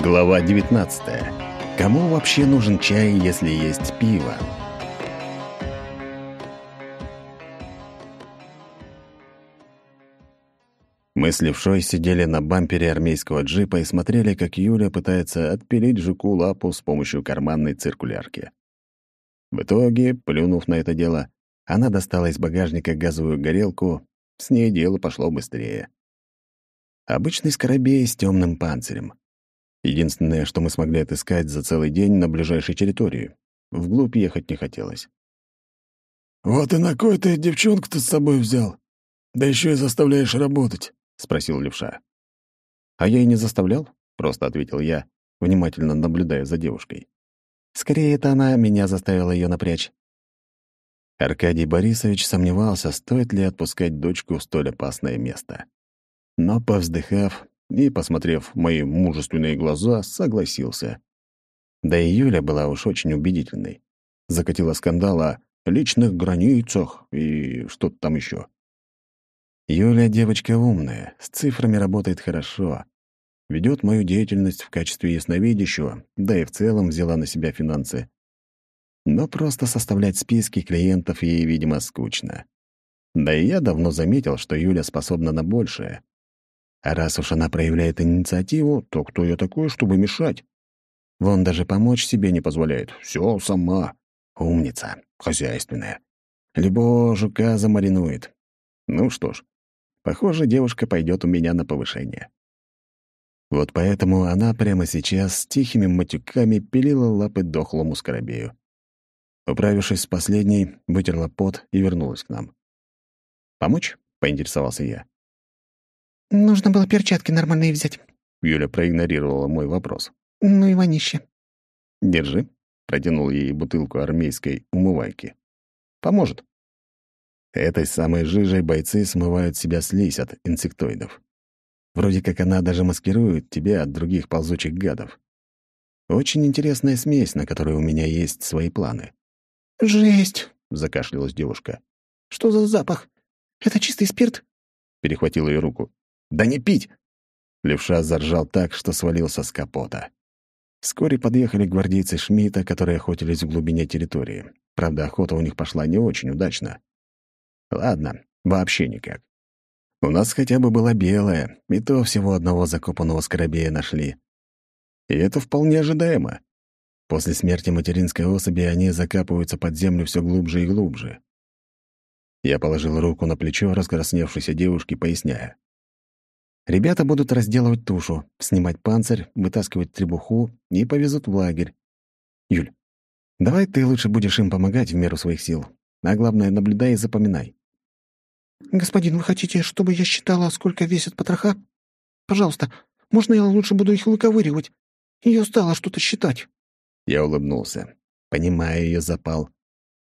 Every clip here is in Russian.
Глава 19. Кому вообще нужен чай, если есть пиво? Мы с Левшой сидели на бампере армейского джипа и смотрели, как Юля пытается отпилить жуку лапу с помощью карманной циркулярки. В итоге, плюнув на это дело, она достала из багажника газовую горелку, с ней дело пошло быстрее. Обычный скоробей с темным панцирем. Единственное, что мы смогли отыскать за целый день на ближайшей территории. Вглубь ехать не хотелось. «Вот и на кой ты девчонку-то с собой взял? Да еще и заставляешь работать», — спросил левша. «А я и не заставлял», — просто ответил я, внимательно наблюдая за девушкой. «Скорее, это она меня заставила ее напрячь». Аркадий Борисович сомневался, стоит ли отпускать дочку в столь опасное место. Но, повздыхав, и, посмотрев в мои мужественные глаза, согласился. Да и Юля была уж очень убедительной. Закатила скандал о личных границах и что-то там еще. Юля девочка умная, с цифрами работает хорошо, ведет мою деятельность в качестве ясновидящего, да и в целом взяла на себя финансы. Но просто составлять списки клиентов ей, видимо, скучно. Да и я давно заметил, что Юля способна на большее. А раз уж она проявляет инициативу, то кто я такой, чтобы мешать? Вон даже помочь себе не позволяет. Все сама. Умница. Хозяйственная. Любого жука замаринует. Ну что ж, похоже, девушка пойдет у меня на повышение. Вот поэтому она прямо сейчас с тихими матюками пилила лапы дохлому скоробею. Управившись с последней, вытерла пот и вернулась к нам. «Помочь?» — поинтересовался я. «Нужно было перчатки нормальные взять». Юля проигнорировала мой вопрос. «Ну и вонище». «Держи», — протянул ей бутылку армейской умывайки. «Поможет». Этой самой жижей бойцы смывают себя слизь от инсектоидов. Вроде как она даже маскирует тебя от других ползучих гадов. Очень интересная смесь, на которой у меня есть свои планы. «Жесть!» — закашлялась девушка. «Что за запах? Это чистый спирт?» — перехватил ее руку. «Да не пить!» Левша заржал так, что свалился с капота. Вскоре подъехали гвардейцы Шмидта, которые охотились в глубине территории. Правда, охота у них пошла не очень удачно. Ладно, вообще никак. У нас хотя бы была белая, и то всего одного закопанного скоробея нашли. И это вполне ожидаемо. После смерти материнской особи они закапываются под землю все глубже и глубже. Я положил руку на плечо раскрасневшейся девушки, поясняя. Ребята будут разделывать тушу, снимать панцирь, вытаскивать требуху и повезут в лагерь. Юль, давай ты лучше будешь им помогать в меру своих сил. А главное, наблюдай и запоминай. «Господин, вы хотите, чтобы я считала, сколько весят потроха? Пожалуйста, можно я лучше буду их выковыривать? Ее стало что-то считать». Я улыбнулся, понимая ее запал.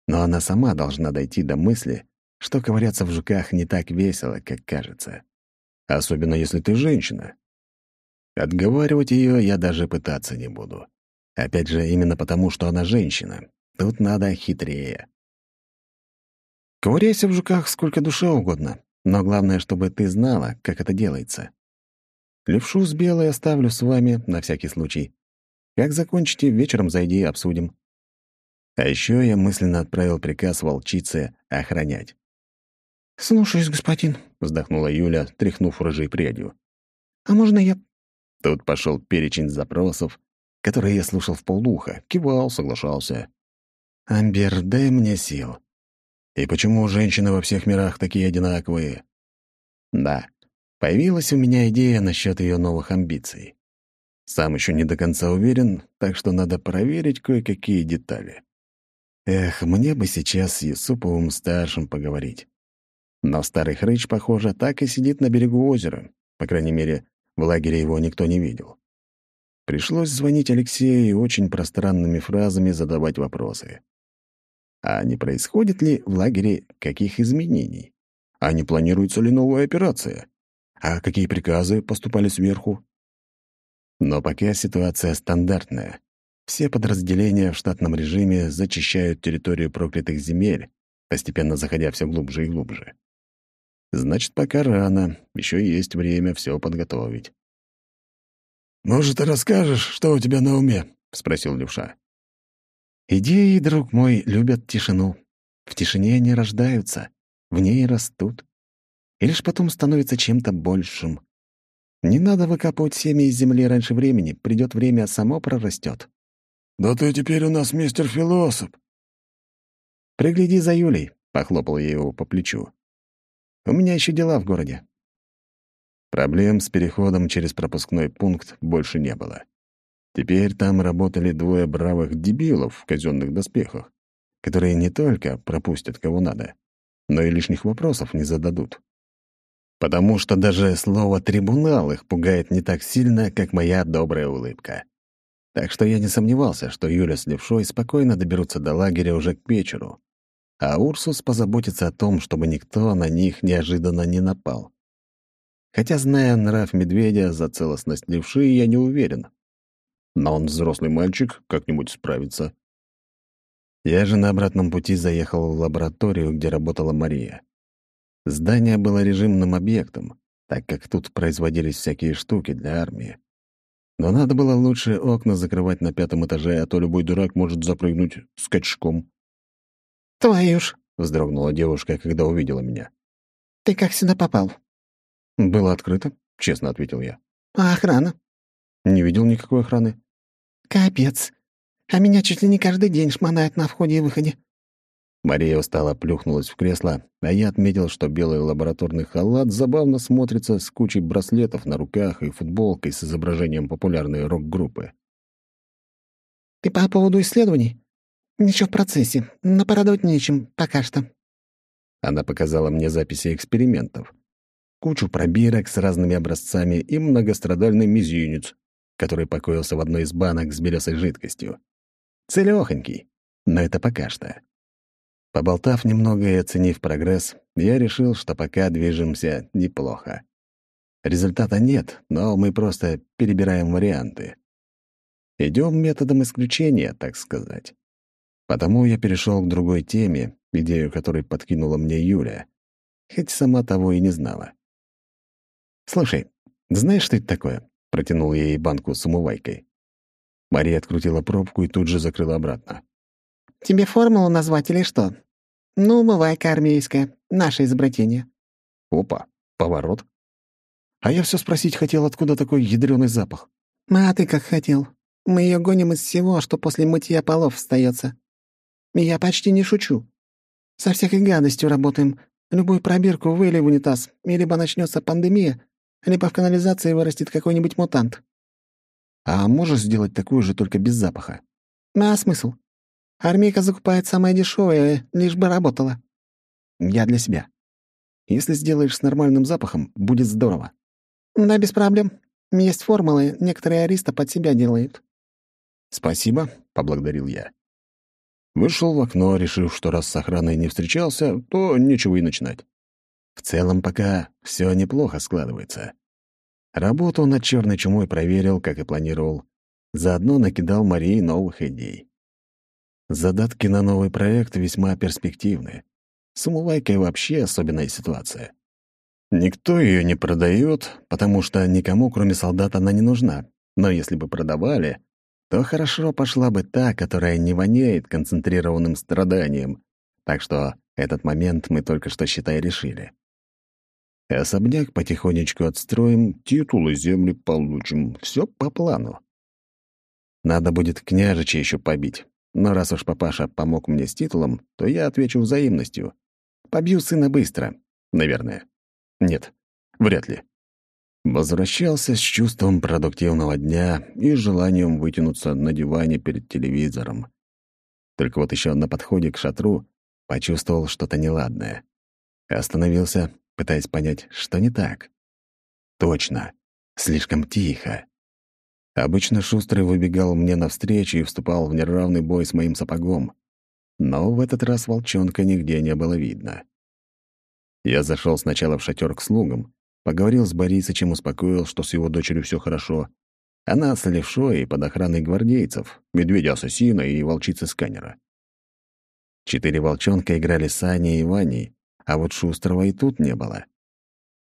Но она сама должна дойти до мысли, что ковыряться в жуках не так весело, как кажется особенно если ты женщина. Отговаривать ее я даже пытаться не буду. Опять же, именно потому, что она женщина. Тут надо хитрее. Ковыряйся в жуках сколько душе угодно, но главное, чтобы ты знала, как это делается. Левшу с белой оставлю с вами на всякий случай. Как закончите, вечером зайди и обсудим. А еще я мысленно отправил приказ волчице охранять. «Слушаюсь, господин», — вздохнула Юля, тряхнув рыжей прядью. «А можно я...» Тут пошел перечень запросов, которые я слушал в полдуха, кивал, соглашался. «Амбер, дай мне сил. И почему женщины во всех мирах такие одинаковые?» Да, появилась у меня идея насчет ее новых амбиций. Сам еще не до конца уверен, так что надо проверить кое-какие детали. Эх, мне бы сейчас с Юсуповым-старшим поговорить. Но старый хрыч, похоже, так и сидит на берегу озера. По крайней мере, в лагере его никто не видел. Пришлось звонить Алексею и очень пространными фразами задавать вопросы. А не происходит ли в лагере каких изменений? А не планируется ли новая операция? А какие приказы поступали сверху? Но пока ситуация стандартная. Все подразделения в штатном режиме зачищают территорию проклятых земель, постепенно заходя все глубже и глубже. Значит, пока рано, еще есть время все подготовить. «Может, ты расскажешь, что у тебя на уме?» — спросил Левша. «Идеи, друг мой, любят тишину. В тишине они рождаются, в ней растут. И лишь потом становятся чем-то большим. Не надо выкапывать семя из земли раньше времени, придет время, само прорастет. «Да ты теперь у нас мистер философ». «Пригляди за Юлей», — похлопал я его по плечу. «У меня еще дела в городе». Проблем с переходом через пропускной пункт больше не было. Теперь там работали двое бравых дебилов в казенных доспехах, которые не только пропустят кого надо, но и лишних вопросов не зададут. Потому что даже слово «трибунал» их пугает не так сильно, как моя добрая улыбка. Так что я не сомневался, что Юля с Левшой спокойно доберутся до лагеря уже к вечеру, а Урсус позаботится о том, чтобы никто на них неожиданно не напал. Хотя, зная нрав медведя за целостность левши, я не уверен. Но он взрослый мальчик, как-нибудь справится. Я же на обратном пути заехал в лабораторию, где работала Мария. Здание было режимным объектом, так как тут производились всякие штуки для армии. Но надо было лучше окна закрывать на пятом этаже, а то любой дурак может запрыгнуть скачком. «Твою ж!» — вздрогнула девушка, когда увидела меня. «Ты как сюда попал?» «Было открыто», — честно ответил я. «А охрана?» «Не видел никакой охраны». «Капец. А меня чуть ли не каждый день шмонают на входе и выходе. Мария устало плюхнулась в кресло, а я отметил, что белый лабораторный халат забавно смотрится с кучей браслетов на руках и футболкой с изображением популярной рок-группы. «Ты по поводу исследований?» «Ничего в процессе, но порадовать нечем, пока что». Она показала мне записи экспериментов. Кучу пробирок с разными образцами и многострадальный мизинец, который покоился в одной из банок с белесой жидкостью. Целёхонький, но это пока что. Поболтав немного и оценив прогресс, я решил, что пока движемся неплохо. Результата нет, но мы просто перебираем варианты. Идем методом исключения, так сказать. Потому я перешел к другой теме, идею которой подкинула мне Юля, хоть сама того и не знала. «Слушай, знаешь, что это такое?» — протянул я ей банку с умывайкой. Мария открутила пробку и тут же закрыла обратно. «Тебе формулу назвать или что?» «Ну, умывайка армейская, наше изобретение». Опа, поворот. А я все спросить хотел, откуда такой ядреный запах. «А ты как хотел. Мы ее гоним из всего, что после мытья полов остается. Я почти не шучу. Со всякой гадостью работаем. Любую пробирку выли в унитаз, и либо начнется пандемия, либо в канализации вырастет какой-нибудь мутант». «А можешь сделать такую же, только без запаха?» «А смысл? Армейка закупает самое дешевое, лишь бы работала. Я для себя. Если сделаешь с нормальным запахом, будет здорово. Да, без проблем. Есть формулы, некоторые ариста под себя делают. Спасибо, поблагодарил я. Вышел в окно, решив, что раз с охраной не встречался, то нечего и начинать. В целом пока все неплохо складывается. Работу над черной чумой проверил, как и планировал. Заодно накидал Марии новых идей. Задатки на новый проект весьма перспективны. С умывайкой вообще особенная ситуация. Никто ее не продает, потому что никому, кроме солдат, она не нужна. Но если бы продавали, то хорошо пошла бы та, которая не воняет концентрированным страданием. Так что этот момент мы только что, считай, решили. Особняк потихонечку отстроим, титулы земли получим. Все по плану. Надо будет княжича еще побить. Но раз уж папаша помог мне с титулом, то я отвечу взаимностью. Побью сына быстро. Наверное. Нет, вряд ли. Возвращался с чувством продуктивного дня и желанием вытянуться на диване перед телевизором. Только вот еще на подходе к шатру почувствовал что-то неладное. Остановился, пытаясь понять, что не так. Точно, слишком тихо. Обычно Шустрый выбегал мне навстречу и вступал в неравный бой с моим сапогом. Но в этот раз волчонка нигде не было видно. Я зашел сначала в шатер к слугам, поговорил с Борисычем, успокоил, что с его дочерью все хорошо. Она с левшой под охраной гвардейцев, медведя-ассасина и волчицы-сканера. Четыре волчонка играли с Аней и Ваней, а вот Шустрого и тут не было.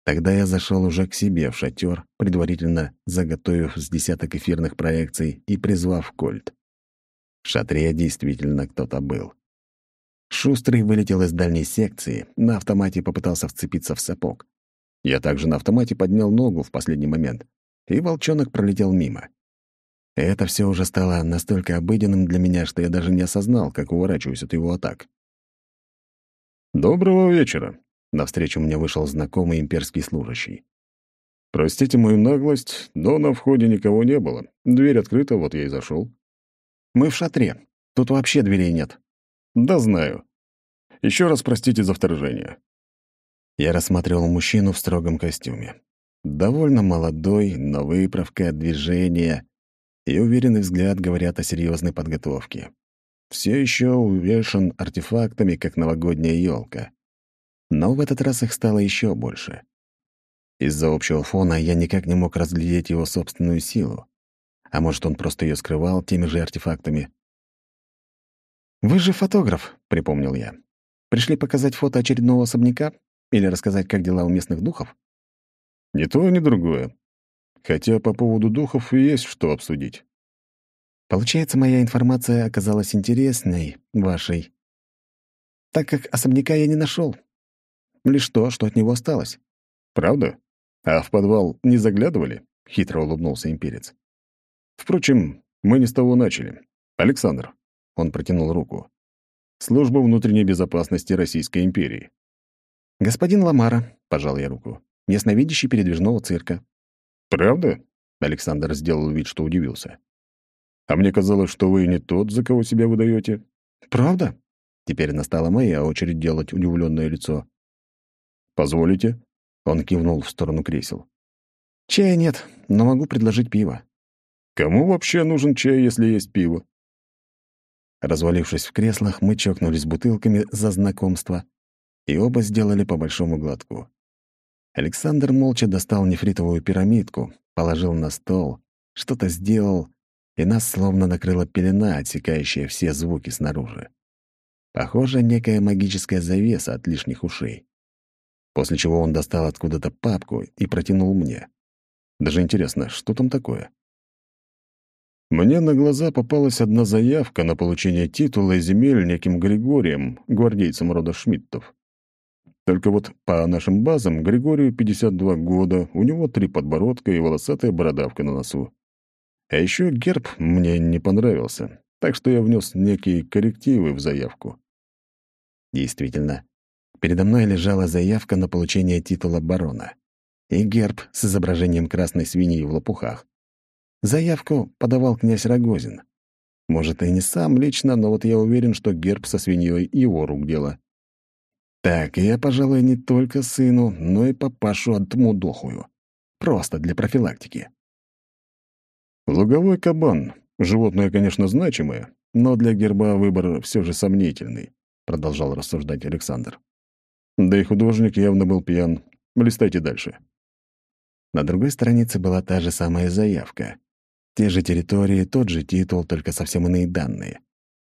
Тогда я зашел уже к себе в шатер, предварительно заготовив с десяток эфирных проекций и призвав кольт. В шатре действительно кто-то был. Шустрый вылетел из дальней секции, на автомате попытался вцепиться в сапог. Я также на автомате поднял ногу в последний момент, и волчонок пролетел мимо. Это все уже стало настолько обыденным для меня, что я даже не осознал, как уворачиваюсь от его атак. «Доброго вечера», Навстречу мне вышел знакомый имперский служащий. «Простите мою наглость, но на входе никого не было. Дверь открыта, вот я и зашел. «Мы в шатре. Тут вообще дверей нет». «Да знаю. Еще раз простите за вторжение». Я рассматривал мужчину в строгом костюме. Довольно молодой, но выправка, движения и уверенный взгляд говорят о серьезной подготовке. Все еще увешан артефактами, как новогодняя елка. Но в этот раз их стало еще больше. Из-за общего фона я никак не мог разглядеть его собственную силу. А может, он просто ее скрывал теми же артефактами. «Вы же фотограф», — припомнил я. «Пришли показать фото очередного особняка? Или рассказать, как дела у местных духов?» «Ни то, ни другое. Хотя по поводу духов есть что обсудить». «Получается, моя информация оказалась интересной, вашей, так как особняка я не нашел, Лишь то, что от него осталось. Правда? А в подвал не заглядывали? Хитро улыбнулся имперец. Впрочем, мы не с того начали. Александр. Он протянул руку. Служба внутренней безопасности Российской империи. «Господин Ламара», — пожал я руку, — «ясновидящий передвижного цирка». «Правда?» — Александр сделал вид, что удивился. «А мне казалось, что вы не тот, за кого себя выдаете. «Правда?» Теперь настала моя очередь делать удивленное лицо. «Позволите?» Он кивнул в сторону кресел. «Чая нет, но могу предложить пиво». «Кому вообще нужен чай, если есть пиво?» Развалившись в креслах, мы чокнулись бутылками за знакомство и оба сделали по большому глотку. Александр молча достал нефритовую пирамидку, положил на стол, что-то сделал, и нас словно накрыла пелена, отсекающая все звуки снаружи. Похоже, некая магическая завеса от лишних ушей после чего он достал откуда-то папку и протянул мне. Даже интересно, что там такое? Мне на глаза попалась одна заявка на получение титула и земель неким Григорием, гвардейцем рода Шмидтов. Только вот по нашим базам Григорию 52 года, у него три подбородка и волосатая бородавка на носу. А еще герб мне не понравился, так что я внес некие коррективы в заявку. Действительно, Передо мной лежала заявка на получение титула барона и герб с изображением красной свиньи в лопухах. Заявку подавал князь Рогозин. Может, и не сам лично, но вот я уверен, что герб со свиньей его рук дело. Так, я, пожалуй, не только сыну, но и папашу отмудохую. Просто для профилактики. Луговой кабан. Животное, конечно, значимое, но для герба выбор все же сомнительный, продолжал рассуждать Александр. Да и художник явно был пьян. Листайте дальше. На другой странице была та же самая заявка. Те же территории, тот же титул, только совсем иные данные.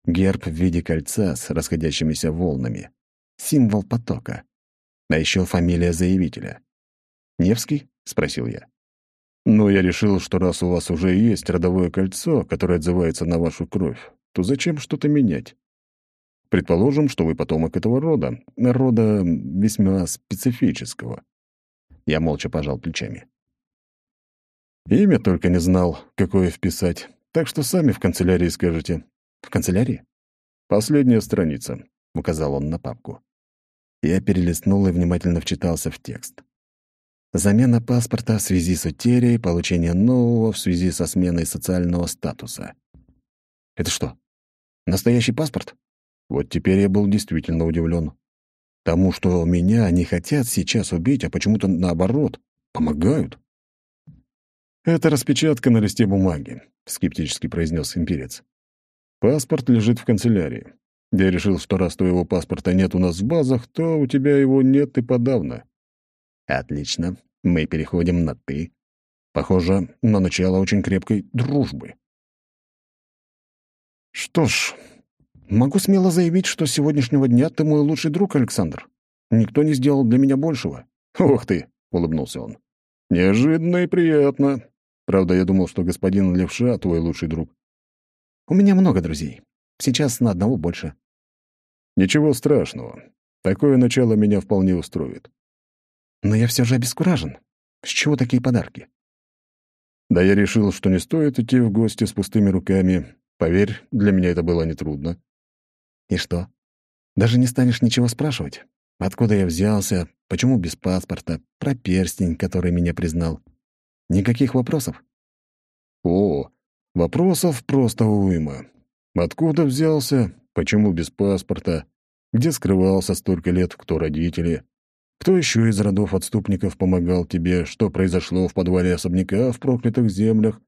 Герб в виде кольца с расходящимися волнами. Символ потока. А еще фамилия заявителя. «Невский?» — спросил я. «Ну, я решил, что раз у вас уже есть родовое кольцо, которое отзывается на вашу кровь, то зачем что-то менять? Предположим, что вы потомок этого рода, рода весьма специфического. Я молча пожал плечами. Имя только не знал, какое вписать, так что сами в канцелярии скажете. В канцелярии? Последняя страница, указал он на папку. Я перелистнул и внимательно вчитался в текст. Замена паспорта в связи с утерей, получение нового в связи со сменой социального статуса. Это что, настоящий паспорт? Вот теперь я был действительно удивлен. Тому, что меня не хотят сейчас убить, а почему-то наоборот, помогают. «Это распечатка на листе бумаги», — скептически произнес имперец. «Паспорт лежит в канцелярии. Я решил, что раз твоего паспорта нет у нас в базах, то у тебя его нет и подавно». «Отлично. Мы переходим на «ты». Похоже на начало очень крепкой дружбы. «Что ж, Могу смело заявить, что с сегодняшнего дня ты мой лучший друг, Александр. Никто не сделал для меня большего. Ух ты, — улыбнулся он. «Неожиданно и приятно. Правда, я думал, что господин Левша — твой лучший друг». «У меня много друзей. Сейчас на одного больше». «Ничего страшного. Такое начало меня вполне устроит». «Но я все же обескуражен. С чего такие подарки?» «Да я решил, что не стоит идти в гости с пустыми руками. Поверь, для меня это было нетрудно». «И что? Даже не станешь ничего спрашивать? Откуда я взялся, почему без паспорта, про перстень, который меня признал? Никаких вопросов?» «О, вопросов просто уйма. Откуда взялся, почему без паспорта, где скрывался столько лет, кто родители, кто еще из родов отступников помогал тебе, что произошло в подвале особняка в проклятых землях,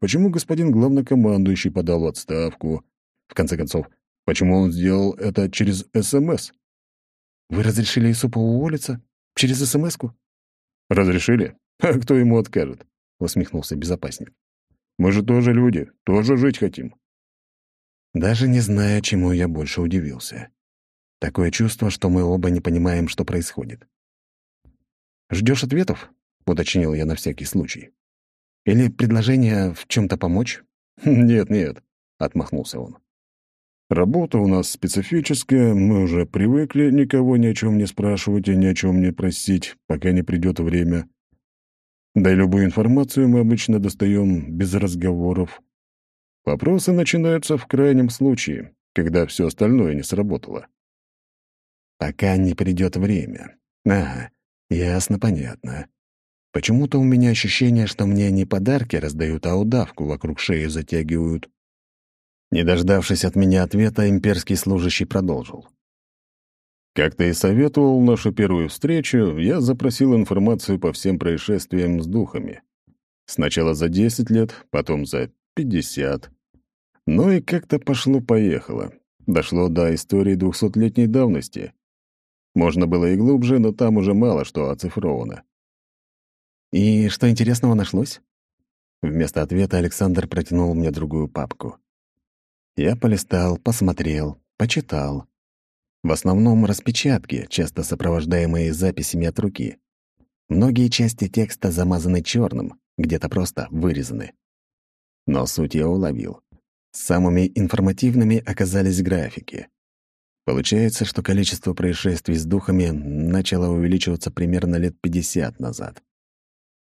почему господин главнокомандующий подал в отставку, в конце концов, почему он сделал это через СМС?» «Вы разрешили Исупу уволиться? Через СМС-ку?» «Разрешили? А кто ему откажет?» — усмехнулся безопасник. «Мы же тоже люди, тоже жить хотим». Даже не зная, чему я больше удивился. Такое чувство, что мы оба не понимаем, что происходит. Ждешь ответов?» — уточнил я на всякий случай. «Или предложение в чем то помочь?» «Нет, нет», — отмахнулся он. Работа у нас специфическая, мы уже привыкли никого ни о чем не спрашивать и ни о чем не просить, пока не придет время. Да и любую информацию мы обычно достаем без разговоров. Вопросы начинаются в крайнем случае, когда все остальное не сработало. Пока не придет время. Ага, ясно, понятно. Почему-то у меня ощущение, что мне не подарки раздают, а удавку вокруг шеи затягивают. Не дождавшись от меня ответа, имперский служащий продолжил. Как ты и советовал нашу первую встречу, я запросил информацию по всем происшествиям с духами. Сначала за 10 лет, потом за 50. Ну и как-то пошло-поехало. Дошло до истории двухсотлетней давности. Можно было и глубже, но там уже мало что оцифровано. «И что интересного нашлось?» Вместо ответа Александр протянул мне другую папку. Я полистал, посмотрел, почитал. В основном распечатки, часто сопровождаемые записями от руки. Многие части текста замазаны черным, где-то просто вырезаны. Но суть я уловил. Самыми информативными оказались графики. Получается, что количество происшествий с духами начало увеличиваться примерно лет 50 назад.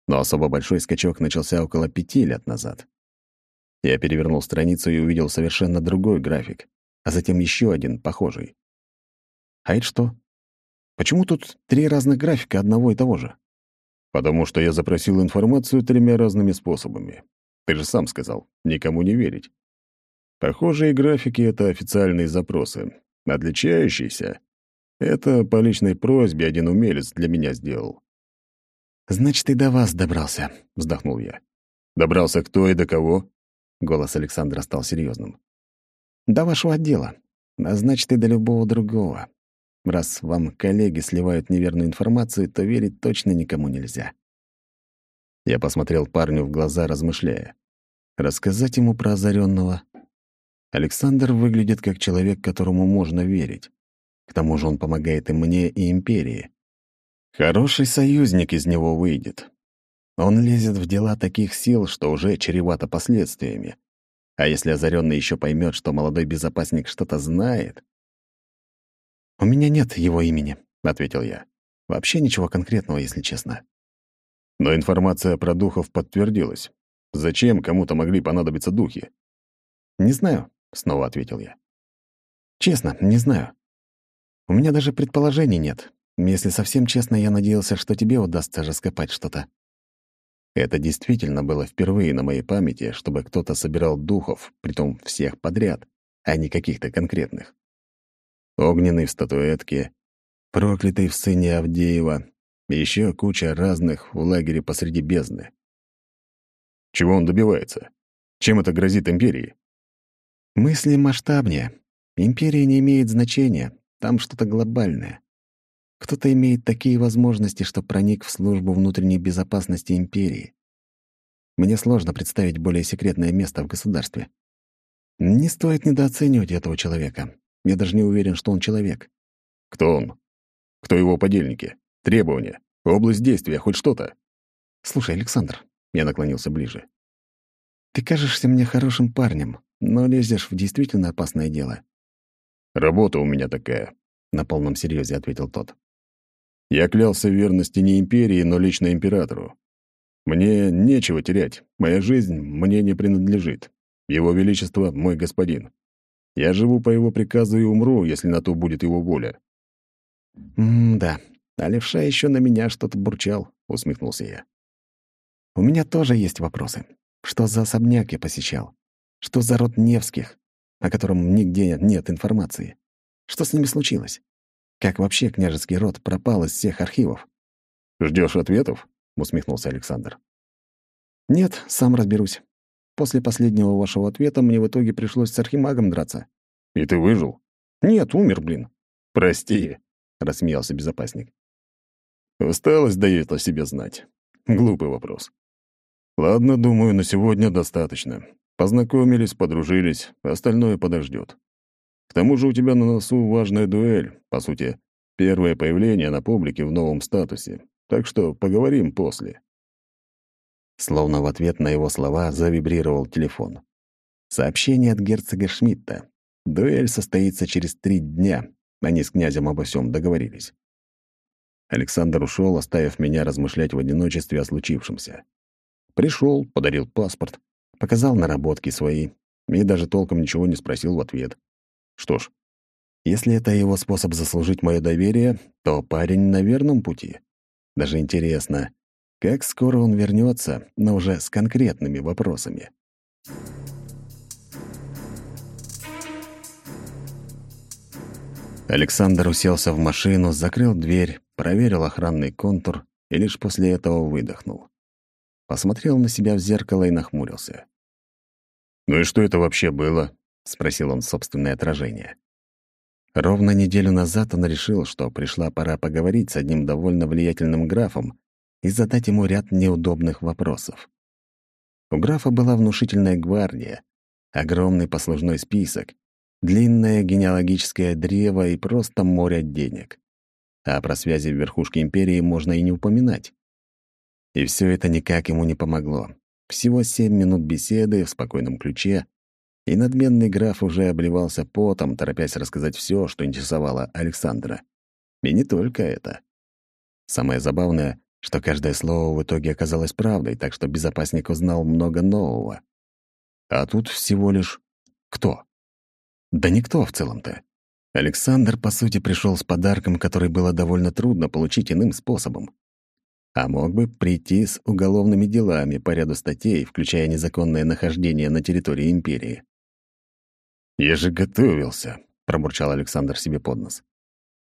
Но особо большой скачок начался около пяти лет назад. Я перевернул страницу и увидел совершенно другой график, а затем еще один, похожий. А это что? Почему тут три разных графика одного и того же? Потому что я запросил информацию тремя разными способами. Ты же сам сказал, никому не верить. Похожие графики — это официальные запросы. Отличающиеся — это по личной просьбе один умелец для меня сделал. «Значит, и до вас добрался», — вздохнул я. «Добрался кто и до кого?» Голос Александра стал серьезным. «До вашего отдела. А значит, и до любого другого. Раз вам коллеги сливают неверную информацию, то верить точно никому нельзя». Я посмотрел парню в глаза, размышляя. Рассказать ему про озаренного. Александр выглядит как человек, которому можно верить. К тому же он помогает и мне, и империи. Хороший союзник из него выйдет. Он лезет в дела таких сил, что уже чревато последствиями. А если озаренный еще поймет, что молодой безопасник что-то знает... «У меня нет его имени», — ответил я. «Вообще ничего конкретного, если честно». Но информация про духов подтвердилась. Зачем кому-то могли понадобиться духи? «Не знаю», — снова ответил я. «Честно, не знаю. У меня даже предположений нет. Если совсем честно, я надеялся, что тебе удастся раскопать что-то». Это действительно было впервые на моей памяти, чтобы кто-то собирал духов, притом всех подряд, а не каких-то конкретных. Огненный в статуэтке, проклятый в сыне Авдеева, еще куча разных в лагере посреди бездны. Чего он добивается? Чем это грозит империи? Мысли масштабнее. Империя не имеет значения, там что-то глобальное. Кто-то имеет такие возможности, что проник в службу внутренней безопасности империи. Мне сложно представить более секретное место в государстве. Не стоит недооценивать этого человека. Я даже не уверен, что он человек. Кто он? Кто его подельники? Требования? Область действия, хоть что-то. Слушай, Александр, я наклонился ближе. Ты кажешься мне хорошим парнем, но лезешь в действительно опасное дело. Работа у меня такая, на полном серьезе ответил тот. Я клялся верности не империи, но лично императору. Мне нечего терять. Моя жизнь мне не принадлежит. Его Величество — мой господин. Я живу по его приказу и умру, если на то будет его воля». «М-да, а левша еще на меня что-то бурчал», — усмехнулся я. «У меня тоже есть вопросы. Что за особняк я посещал? Что за род Невских, о котором нигде нет информации? Что с ними случилось? Как вообще княжеский род пропал из всех архивов?» Ждешь ответов?» — усмехнулся Александр. «Нет, сам разберусь. После последнего вашего ответа мне в итоге пришлось с архимагом драться». «И ты выжил?» «Нет, умер, блин». «Прости», — рассмеялся безопасник. Усталость дает о себе знать. Глупый вопрос. Ладно, думаю, на сегодня достаточно. Познакомились, подружились, остальное подождет. К тому же у тебя на носу важная дуэль, по сути, первое появление на публике в новом статусе. Так что поговорим после. Словно в ответ на его слова завибрировал телефон. Сообщение от герцога Шмидта. Дуэль состоится через три дня. Они с князем обо всем договорились. Александр ушел, оставив меня размышлять в одиночестве о случившемся. Пришел, подарил паспорт, показал наработки свои и даже толком ничего не спросил в ответ. Что ж, если это его способ заслужить мое доверие, то парень на верном пути. Даже интересно, как скоро он вернется, но уже с конкретными вопросами. Александр уселся в машину, закрыл дверь, проверил охранный контур и лишь после этого выдохнул. Посмотрел на себя в зеркало и нахмурился. «Ну и что это вообще было?» — спросил он собственное отражение. Ровно неделю назад он решил, что пришла пора поговорить с одним довольно влиятельным графом, и задать ему ряд неудобных вопросов. У графа была внушительная гвардия, огромный послужной список, длинное генеалогическое древо и просто море денег. А про связи в верхушке империи можно и не упоминать. И все это никак ему не помогло. Всего семь минут беседы в спокойном ключе, и надменный граф уже обливался потом, торопясь рассказать все, что интересовало Александра. И не только это. Самое забавное, что каждое слово в итоге оказалось правдой, так что безопасник узнал много нового. А тут всего лишь кто? Да никто в целом-то. Александр, по сути, пришел с подарком, который было довольно трудно получить иным способом. А мог бы прийти с уголовными делами по ряду статей, включая незаконное нахождение на территории империи. «Я же готовился», — пробурчал Александр себе под нос.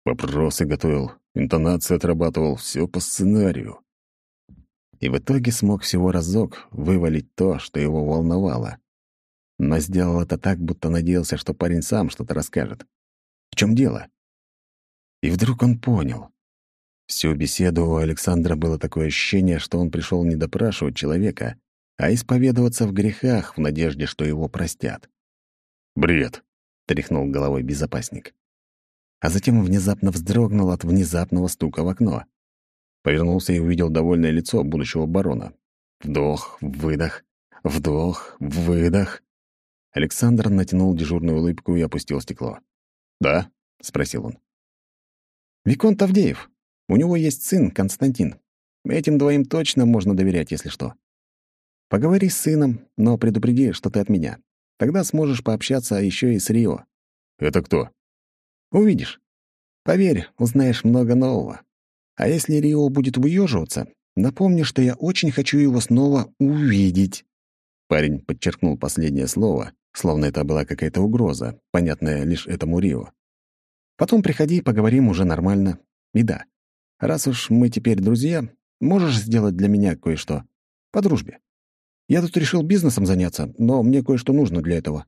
Вопросы готовил, интонации отрабатывал, все по сценарию. И в итоге смог всего разок вывалить то, что его волновало. Но сделал это так, будто надеялся, что парень сам что-то расскажет. В чем дело? И вдруг он понял. Всю беседу у Александра было такое ощущение, что он пришел не допрашивать человека, а исповедоваться в грехах в надежде, что его простят. «Бред», — тряхнул головой безопасник а затем внезапно вздрогнул от внезапного стука в окно. Повернулся и увидел довольное лицо будущего барона. Вдох, выдох, вдох, выдох. Александр натянул дежурную улыбку и опустил стекло. «Да?» — спросил он. «Виконт Авдеев. У него есть сын, Константин. Этим двоим точно можно доверять, если что. Поговори с сыном, но предупреди, что ты от меня. Тогда сможешь пообщаться еще и с Рио». «Это кто?» Увидишь. Поверь, узнаешь много нового. А если Рио будет выеживаться, напомни, что я очень хочу его снова увидеть». Парень подчеркнул последнее слово, словно это была какая-то угроза, понятная лишь этому Рио. «Потом приходи, поговорим уже нормально. И да, раз уж мы теперь друзья, можешь сделать для меня кое-что. По дружбе. Я тут решил бизнесом заняться, но мне кое-что нужно для этого».